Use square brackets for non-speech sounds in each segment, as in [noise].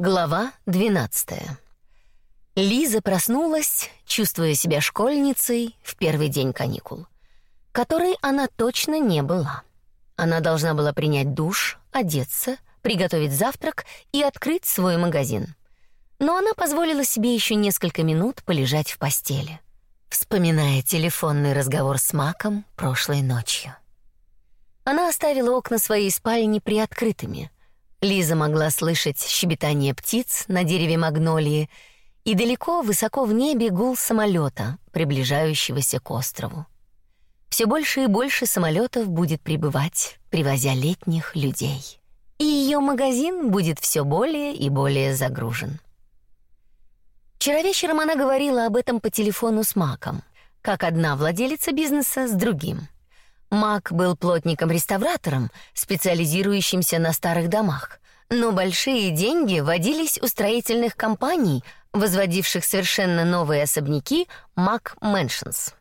Глава 12. Лиза проснулась, чувствуя себя школьницей в первый день каникул, которой она точно не была. Она должна была принять душ, одеться, приготовить завтрак и открыть свой магазин. Но она позволила себе еще несколько минут полежать в постели, вспоминая телефонный разговор с Маком прошлой ночью. Она оставила окна своей спальни приоткрытыми — Лиза могла слышать щебетание птиц на дереве магнолии и далеко, высоко в небе гул самолета, приближающегося к острову. Все больше и больше самолетов будет прибывать, привозя летних людей. И ее магазин будет все более и более загружен. Вчера вечером она говорила об этом по телефону с Маком, как одна владелица бизнеса с другим — Мак был плотником-реставратором, специализирующимся на старых домах, но большие деньги водились у строительных компаний, возводивших совершенно новые особняки Мак Mansions.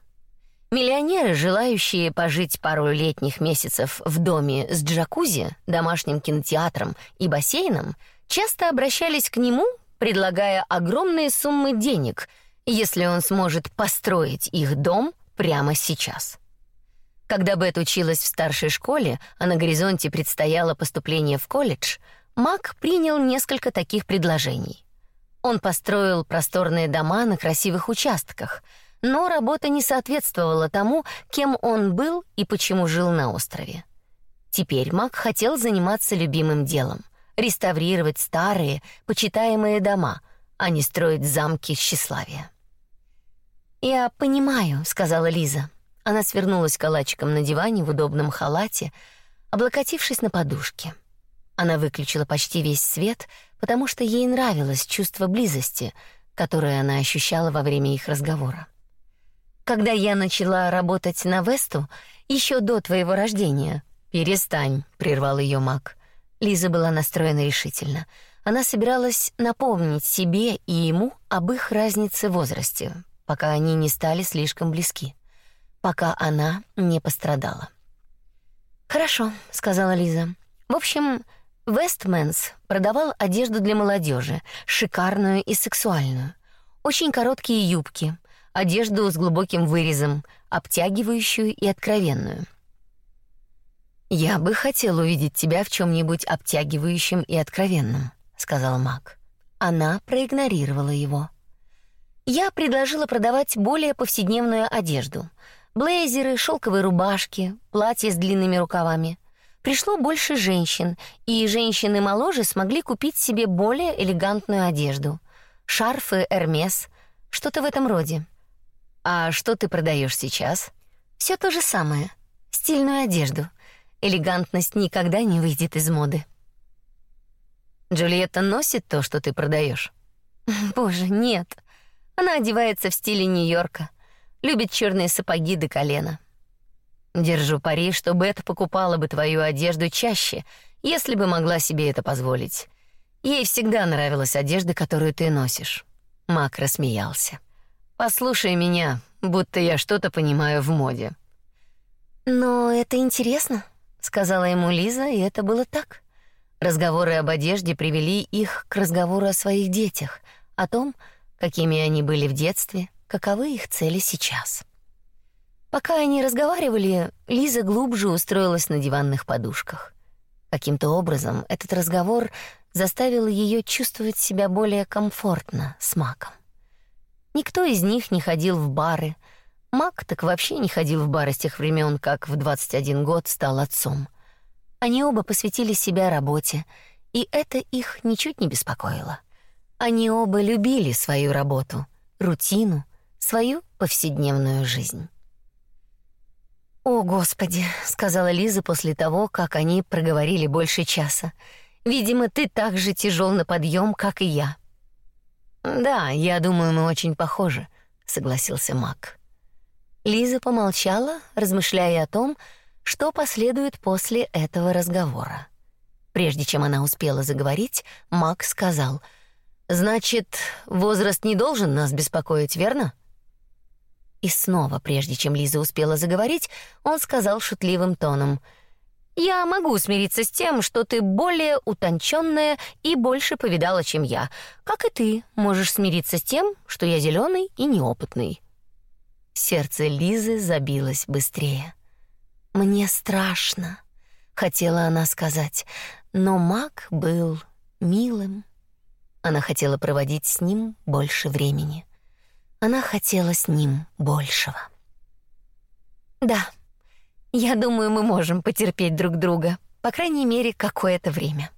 Миллионеры, желающие пожить пару летних месяцев в доме с джакузи, домашним кинотеатром и бассейном, часто обращались к нему, предлагая огромные суммы денег, если он сможет построить их дом прямо сейчас. Когда Бет училась в старшей школе, а на горизонте предстояло поступление в колледж, Мак принял несколько таких предложений. Он построил просторные дома на красивых участках, но работа не соответствовала тому, кем он был и почему жил на острове. Теперь Мак хотел заниматься любимым делом — реставрировать старые, почитаемые дома, а не строить замки тщеславия. «Я понимаю», — сказала Лиза. Она свернулась калачиком на диване в удобном халате, облокотившись на подушке. Она выключила почти весь свет, потому что ей нравилось чувство близости, которое она ощущала во время их разговора. Когда я начала работать на Весту еще до твоего рождения, перестань, прервал ее Мак. Лиза была настроена решительно. Она собиралась напомнить себе и ему об их разнице в возрасте, пока они не стали слишком близки пока она не пострадала. Хорошо, сказала Лиза. В общем, Вестменс продавал одежду для молодежи, шикарную и сексуальную. Очень короткие юбки, одежду с глубоким вырезом, обтягивающую и откровенную. Я бы хотел увидеть тебя в чем нибудь обтягивающем и откровенном, сказал Мак. Она проигнорировала его. Я предложила продавать более повседневную одежду, Блейзеры, шелковые рубашки, платья с длинными рукавами. Пришло больше женщин, и женщины моложе смогли купить себе более элегантную одежду. Шарфы Hermes, что-то в этом роде. А что ты продаешь сейчас? Все то же самое. Стильную одежду. Элегантность никогда не выйдет из моды. Джульетта носит то, что ты продаешь. [laughs] Боже, нет. Она одевается в стиле Нью-Йорка любит черные сапоги до колена. Держу пари, что Бет покупала бы твою одежду чаще, если бы могла себе это позволить. Ей всегда нравилась одежда, которую ты носишь. Мак рассмеялся. Послушай меня, будто я что-то понимаю в моде. Но это интересно, сказала ему Лиза, и это было так. Разговоры об одежде привели их к разговору о своих детях, о том, какими они были в детстве, каковы их цели сейчас. Пока они разговаривали, Лиза глубже устроилась на диванных подушках. Каким-то образом этот разговор заставил ее чувствовать себя более комфортно с Маком. Никто из них не ходил в бары. Мак так вообще не ходил в бары с тех времен, как в 21 год стал отцом. Они оба посвятили себя работе, и это их ничуть не беспокоило. Они оба любили свою работу, рутину свою повседневную жизнь. «О, Господи!» — сказала Лиза после того, как они проговорили больше часа. «Видимо, ты так же тяжел на подъем, как и я». «Да, я думаю, мы очень похожи», — согласился Мак. Лиза помолчала, размышляя о том, что последует после этого разговора. Прежде чем она успела заговорить, Мак сказал: "Значит, возраст не должен нас беспокоить, верно?" И снова, прежде чем Лиза успела заговорить, он сказал шутливым тоном: Я могу смириться с тем, что ты более утонченная и больше повидала, чем я. Как и ты можешь смириться с тем, что я зеленый и неопытный. Сердце Лизы забилось быстрее. Мне страшно, хотела она сказать, но Мак был милым. Она хотела проводить с ним больше времени. Она хотела с ним большего. Да. Я думаю, мы можем потерпеть друг друга, по крайней мере, какое-то время.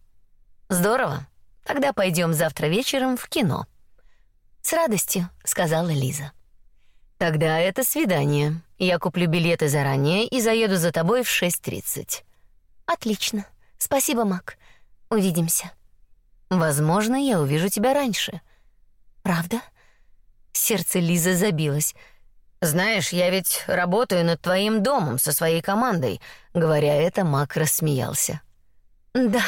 Здорово. Тогда пойдем завтра вечером в кино. С радостью, сказала Лиза. Тогда это свидание. Я куплю билеты заранее и заеду за тобой в 6:30. Отлично. Спасибо, Мак. Увидимся. Возможно, я увижу тебя раньше. Правда? Сердце Лизы забилось. Знаешь, я ведь работаю над твоим домом со своей командой. Говоря это, Мак рассмеялся. Да,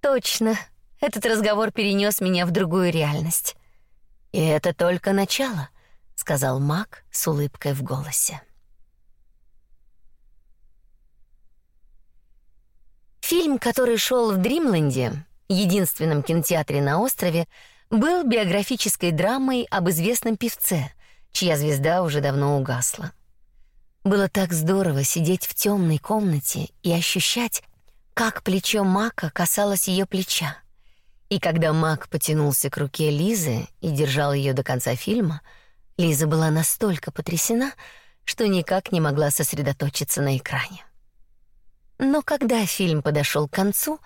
точно. Этот разговор перенес меня в другую реальность. И это только начало, сказал Мак с улыбкой в голосе. Фильм, который шел в Дримленде, единственном кинотеатре на острове, был биографической драмой об известном певце — чья звезда уже давно угасла. Было так здорово сидеть в темной комнате и ощущать, как плечо Мака касалось ее плеча. И когда Мак потянулся к руке Лизы и держал ее до конца фильма, Лиза была настолько потрясена, что никак не могла сосредоточиться на экране. Но когда фильм подошел к концу,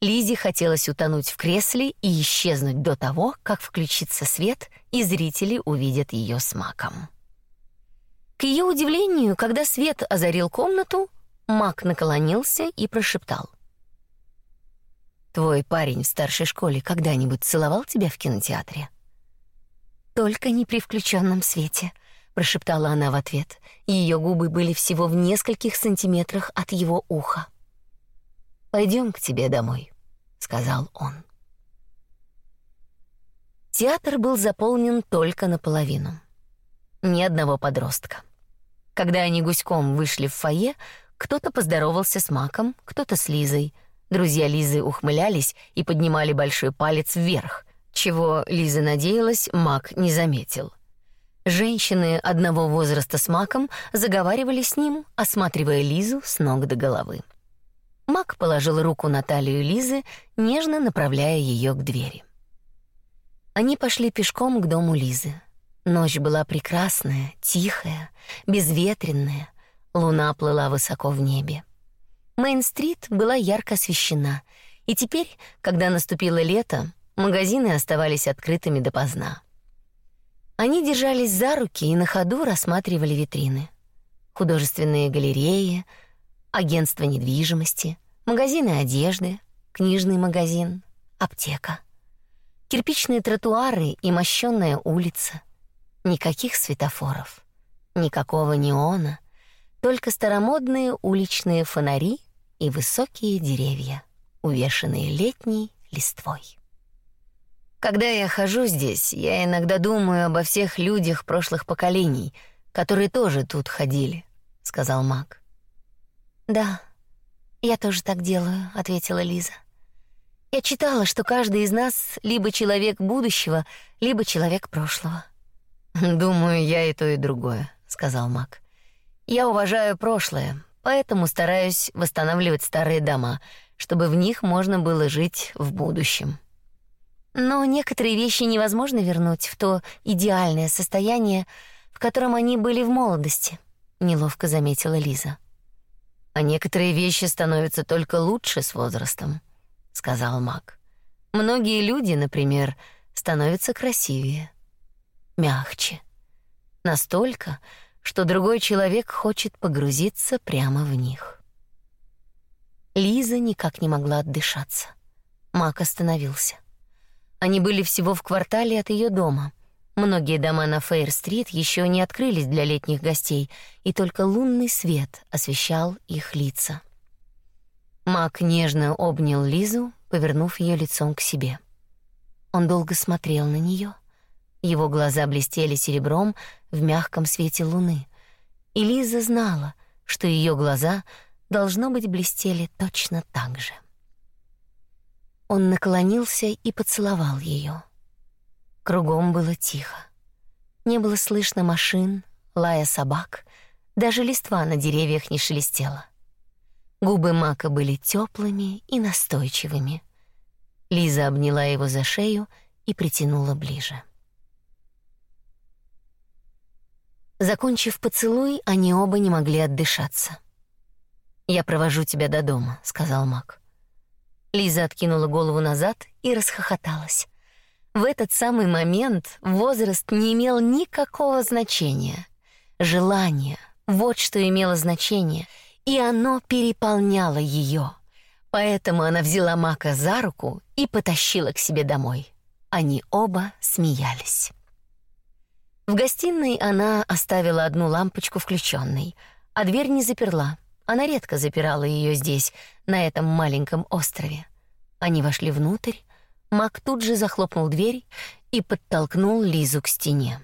Лизе хотелось утонуть в кресле и исчезнуть до того, как включится свет и зрители увидят ее с маком. К ее удивлению, когда свет озарил комнату, Мак наклонился и прошептал: "Твой парень в старшей школе когда-нибудь целовал тебя в кинотеатре?" "Только не при включенном свете", прошептала она в ответ. Ее губы были всего в нескольких сантиметрах от его уха. Пойдем к тебе домой, сказал он. Театр был заполнен только наполовину. Ни одного подростка. Когда они гуськом вышли в фойе, кто-то поздоровался с Маком, кто-то с Лизой. Друзья Лизы ухмылялись и поднимали большой палец вверх, чего Лиза надеялась, Мак не заметил. Женщины одного возраста с Маком заговаривали с ним, осматривая Лизу с ног до головы. Мак положил руку на талию Лизы, нежно направляя ее к двери. Они пошли пешком к дому Лизы. Ночь была прекрасная, тихая, безветренная. Луна плыла высоко в небе. Мейн-стрит была ярко освещена, и теперь, когда наступило лето, магазины оставались открытыми допоздна. Они держались за руки и на ходу рассматривали витрины. Художественные галереи — агентство недвижимости, магазины одежды, книжный магазин, аптека. Кирпичные тротуары и мощенная улица. Никаких светофоров, никакого неона, только старомодные уличные фонари и высокие деревья, увешанные летней листвой. Когда я хожу здесь, я иногда думаю обо всех людях прошлых поколений, которые тоже тут ходили, сказал Мак. Да, я тоже так делаю, ответила Лиза. Я читала, что каждый из нас либо человек будущего, либо человек прошлого. Думаю, я и то, и другое, сказал Мак. Я уважаю прошлое, поэтому стараюсь восстанавливать старые дома, чтобы в них можно было жить в будущем. Но некоторые вещи невозможно вернуть в то идеальное состояние, в котором они были в молодости, неловко заметила Лиза. А некоторые вещи становятся только лучше с возрастом, сказал Мак. Многие люди, например, становятся красивее, мягче, настолько, что другой человек хочет погрузиться прямо в них. Лиза никак не могла отдышаться. Мак остановился. Они были всего в квартале от ее дома — Многие дома на Фейр-стрит еще не открылись для летних гостей, и только лунный свет освещал их лица. Мак нежно обнял Лизу, повернув ее лицом к себе. Он долго смотрел на нее. Его глаза блестели серебром в мягком свете луны, и Лиза знала, что ее глаза должно быть, блестели точно так же. Он наклонился и поцеловал ее. Кругом было тихо. Не было слышно машин, лая собак, даже листва на деревьях не шелестела. Губы Мака были теплыми и настойчивыми. Лиза обняла его за шею и притянула ближе. Закончив поцелуй, они оба не могли отдышаться. «Я провожу тебя до дома», — сказал Мак. Лиза откинула голову назад и расхохоталась. В этот самый момент возраст не имел никакого значения. Желание — вот что имело значение, и оно переполняло ее. Поэтому она взяла Мака за руку и потащила к себе домой. Они оба смеялись. В гостиной она оставила одну лампочку включенной, а дверь не заперла. Она редко запирала ее здесь, на этом маленьком острове. Они вошли внутрь. Мак тут же захлопнул дверь и подтолкнул Лизу к стене.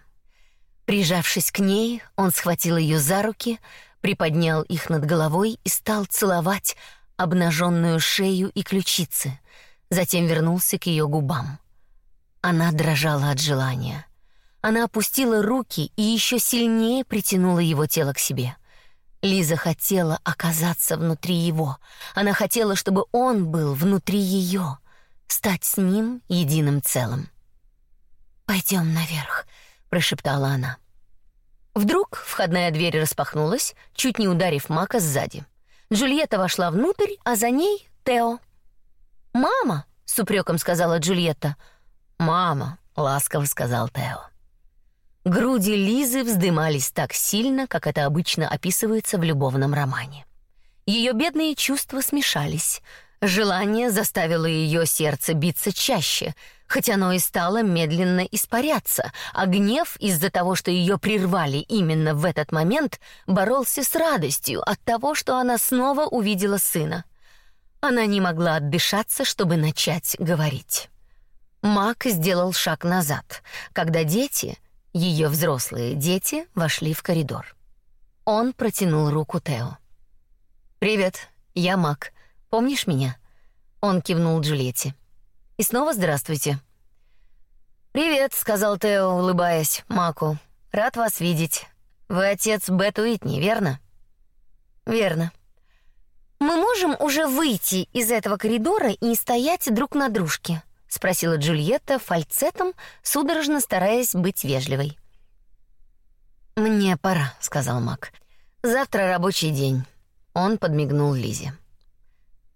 Прижавшись к ней, он схватил ее за руки, приподнял их над головой и стал целовать обнаженную шею и ключицы. Затем вернулся к ее губам. Она дрожала от желания. Она опустила руки и еще сильнее притянула его тело к себе. Лиза хотела оказаться внутри его. Она хотела, чтобы он был внутри ее, стать с ним единым целым. Пойдем наверх, прошептала она. Вдруг входная дверь распахнулась, чуть не ударив Мака сзади. Джульетта вошла внутрь, а за ней Тео. "Мама", с упреком сказала Джульетта. "Мама", ласково сказал Тео. Груди Лизы вздымались так сильно, как это обычно описывается в любовном романе. Ее бедные чувства смешались. Желание заставило ее сердце биться чаще, хотя оно и стало медленно испаряться, а гнев из-за того, что ее прервали именно в этот момент, боролся с радостью от того, что она снова увидела сына. Она не могла отдышаться, чтобы начать говорить. Мак сделал шаг назад, когда дети — ее взрослые дети вошли в коридор. Он протянул руку Тео. «Привет, я Мак. Помнишь меня?» Он кивнул Джульетте. «И снова здравствуйте». «Привет», — сказал Тео, улыбаясь Маку. «Рад вас видеть. Вы отец Бет Уитни, верно?» «Верно». «Мы можем уже выйти из этого коридора и не стоять друг на дружке?» спросила Джульетта фальцетом, судорожно стараясь быть вежливой. Мне пора, сказал Мак. Завтра рабочий день. Он подмигнул Лизе.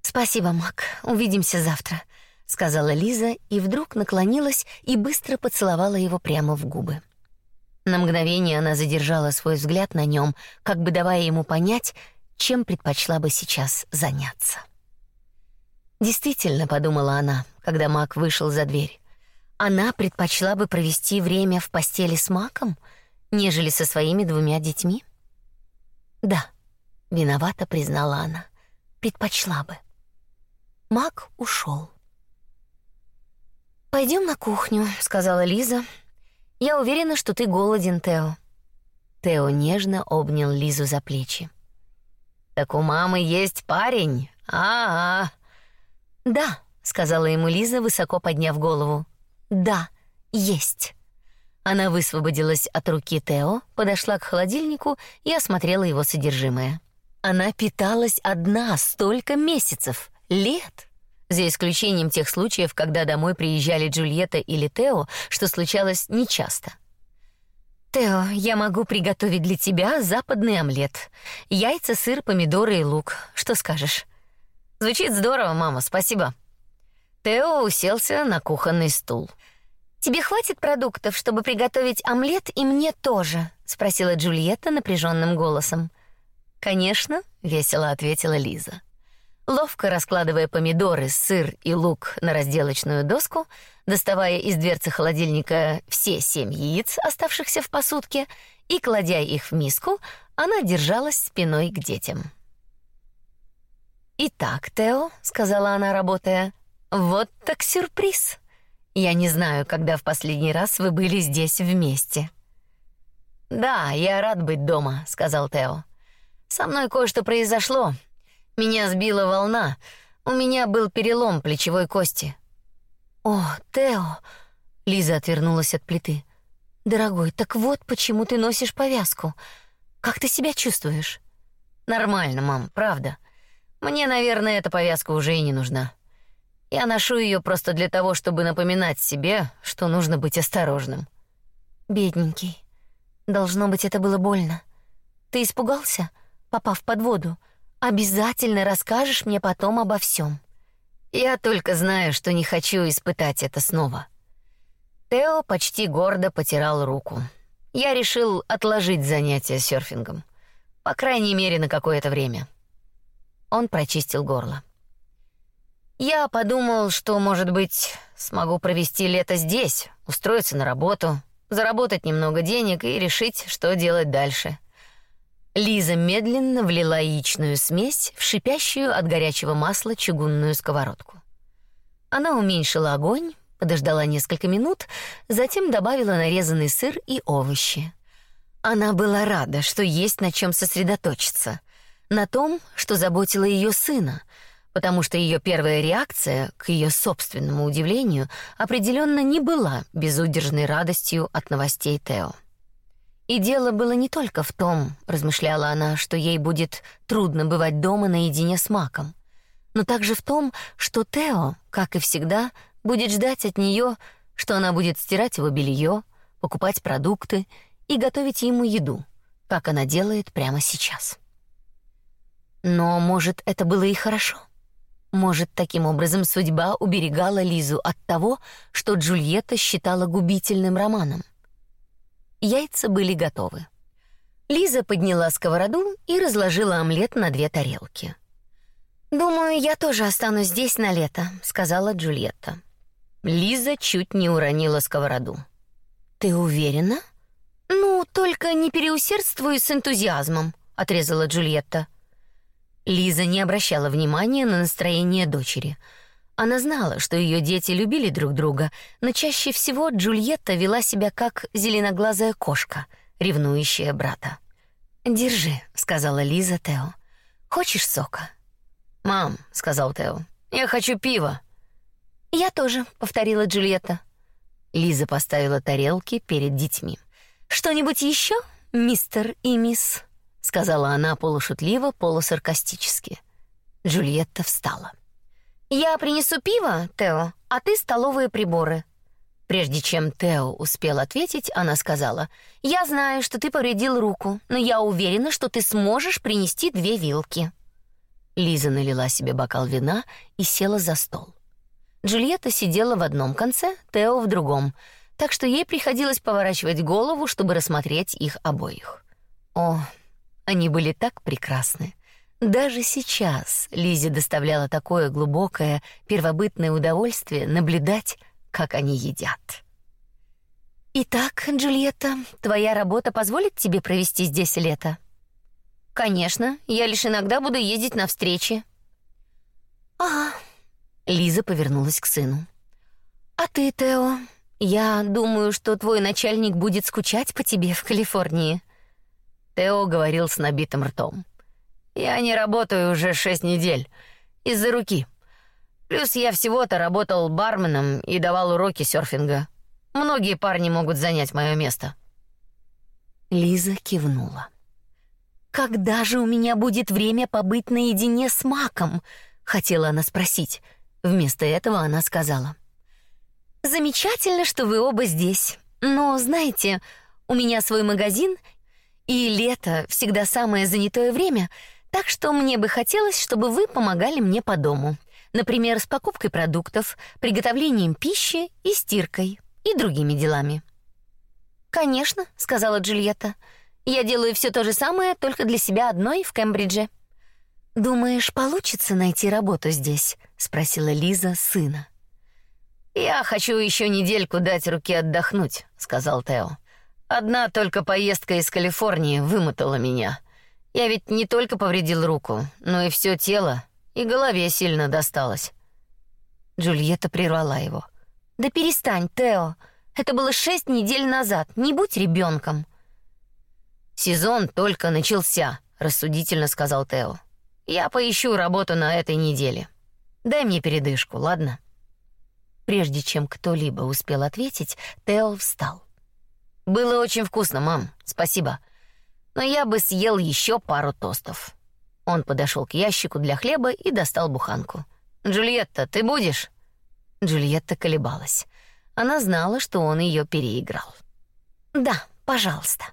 Спасибо, Мак. Увидимся завтра, сказала Лиза и вдруг наклонилась и быстро поцеловала его прямо в губы. На мгновение она задержала свой взгляд на нем, как бы давая ему понять, чем предпочла бы сейчас заняться. Действительно, подумала она, когда Мак вышел за дверь. Она предпочла бы провести время в постели с Маком, нежели со своими двумя детьми. Да, виновата признала она. Предпочла бы. Мак ушел. Пойдем на кухню, сказала Лиза. Я уверена, что ты голоден, Тео. Тео нежно обнял Лизу за плечи. Так у мамы есть парень. А-а. Да, сказала ему Лиза, высоко подняв голову. Да, есть. Она высвободилась от руки Тео, подошла к холодильнику и осмотрела его содержимое. Она питалась одна столько месяцев, лет. За исключением тех случаев, когда домой приезжали Джульетта или Тео, что случалось нечасто. Тео, я могу приготовить для тебя западный омлет. Яйца, сыр, помидоры и лук. Что скажешь? Звучит здорово, мама, спасибо. Тео уселся на кухонный стул. Тебе хватит продуктов, чтобы приготовить омлет и мне тоже, спросила Джульетта напряженным голосом. Конечно, весело ответила Лиза. Ловко раскладывая помидоры, сыр и лук на разделочную доску, доставая из дверцы холодильника все семь яиц, оставшихся в посудке, и кладя их в миску, она держалась спиной к детям. «Итак, Тео», — сказала она, работая, — «вот так сюрприз. Я не знаю, когда в последний раз вы были здесь вместе». «Да, я рад быть дома», — сказал Тео. «Со мной кое-что произошло. Меня сбила волна. У меня был перелом плечевой кости. О, Тео. Лиза отвернулась от плиты. Дорогой, так вот почему ты носишь повязку. Как ты себя чувствуешь? Нормально, мам, правда. Мне, наверное, эта повязка уже и не нужна. Я ношу ее просто для того, чтобы напоминать себе, что нужно быть осторожным. Бедненький. Должно быть, это было больно. Ты испугался, попав под воду? Обязательно расскажешь мне потом обо всем. Я только знаю, что не хочу испытать это снова. Тео почти гордо потирал руку. Я решил отложить занятия серфингом, по крайней мере, на какое-то время. Он прочистил горло. Я подумал, что, может быть, смогу провести лето здесь, устроиться на работу, заработать немного денег и решить, что делать дальше. Лиза медленно влила яичную смесь в шипящую от горячего масла чугунную сковородку. Она уменьшила огонь, подождала несколько минут, затем добавила нарезанный сыр и овощи. Она была рада, что есть на чем сосредоточиться, на том, что заботило ее сына, потому что ее первая реакция, к ее собственному удивлению, определенно не была безудержной радостью от новостей Тео. И дело было не только в том, размышляла она, что ей будет трудно бывать дома наедине с Маком, но также в том, что Тео, как и всегда, будет ждать от нее, что она будет стирать его белье, покупать продукты и готовить ему еду, как она делает прямо сейчас. Но, может, это было и хорошо. Может, таким образом судьба уберегала Лизу от того, что Джульетта считала губительным романом. Яйца были готовы. Лиза подняла сковороду и разложила омлет на две тарелки. «Думаю, я тоже останусь здесь на лето», — сказала Джульетта. Лиза чуть не уронила сковороду. «Ты уверена?» «Ну, только не переусердствуй с энтузиазмом», — отрезала Джульетта. Лиза не обращала внимания на настроение дочери — она знала, что ее дети любили друг друга, но чаще всего Джульетта вела себя как зеленоглазая кошка, ревнующая брата. "Держи", сказала Лиза Тео. "Хочешь сока?" "Мам", сказал Тео. "Я хочу пива". "Я тоже", повторила Джульетта. Лиза поставила тарелки перед детьми. "Что-нибудь еще, мистер и мисс?" сказала она полушутливо, полусаркастически. Джульетта встала. Я принесу пиво, Тео, а ты столовые приборы. Прежде чем Тео успел ответить, она сказала: "Я знаю, что ты повредил руку, но я уверена, что ты сможешь принести две вилки". Лиза налила себе бокал вина и села за стол. Джульетта сидела в одном конце, Тео в другом, так что ей приходилось поворачивать голову, чтобы рассмотреть их обоих. О, они были так прекрасны. Даже сейчас Лизе доставляло такое глубокое, первобытное удовольствие наблюдать, как они едят. Итак, Джульетта, твоя работа позволит тебе провести здесь лето? Конечно, я лишь иногда буду ездить на встречи. Ага. Лиза повернулась к сыну. А ты, Тео, я думаю, что твой начальник будет скучать по тебе в Калифорнии. Тео говорил с набитым ртом. Я не работаю уже шесть недель из-за руки. Плюс я всего-то работал барменом и давал уроки серфинга. Многие парни могут занять мое место. Лиза кивнула. Когда же у меня будет время побыть наедине с Маком? хотела она спросить. Вместо этого она сказала: Замечательно, что вы оба здесь. Но знаете, у меня свой магазин, и лето всегда самое занятое время. Так что мне бы хотелось, чтобы вы помогали мне по дому. Например, с покупкой продуктов, приготовлением пищи и стиркой и другими делами. Конечно, сказала Джульетта. Я делаю все то же самое, только для себя одной в Кембридже. Думаешь, получится найти работу здесь? спросила Лиза сына. Я хочу еще недельку дать руке отдохнуть, сказал Тео. Одна только поездка из Калифорнии вымотала меня. Я ведь не только повредил руку, но и все тело, и голове сильно досталось. Джульетта прервала его. Да перестань, Тео. Это было шесть недель назад. Не будь ребенком. Сезон только начался, рассудительно сказал Тео. Я поищу работу на этой неделе. Дай мне передышку, ладно?» Прежде чем кто-либо успел ответить, Тео встал. «Было очень вкусно, мам, спасибо. Но я бы съел еще пару тостов». Он подошел к ящику для хлеба и достал буханку. «Джульетта, ты будешь?» Джульетта колебалась. Она знала, что он ее переиграл. «Да, пожалуйста».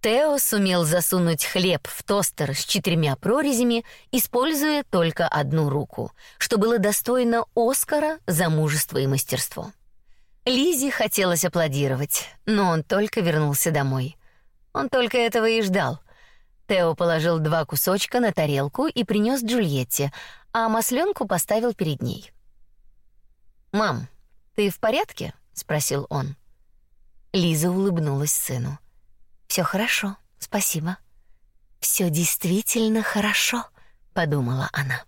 Тео сумел засунуть хлеб в тостер с четырьмя прорезями, используя только одну руку, что было достойно Оскара за мужество и мастерство. Лизе хотелось аплодировать, но он только вернулся домой. Он только этого и ждал. Тео положил два кусочка на тарелку и принес Джульетте, а масленку поставил перед ней. «Мам, ты в порядке?» — спросил он. Лиза улыбнулась сыну. Все хорошо, спасибо. Все действительно хорошо, подумала она.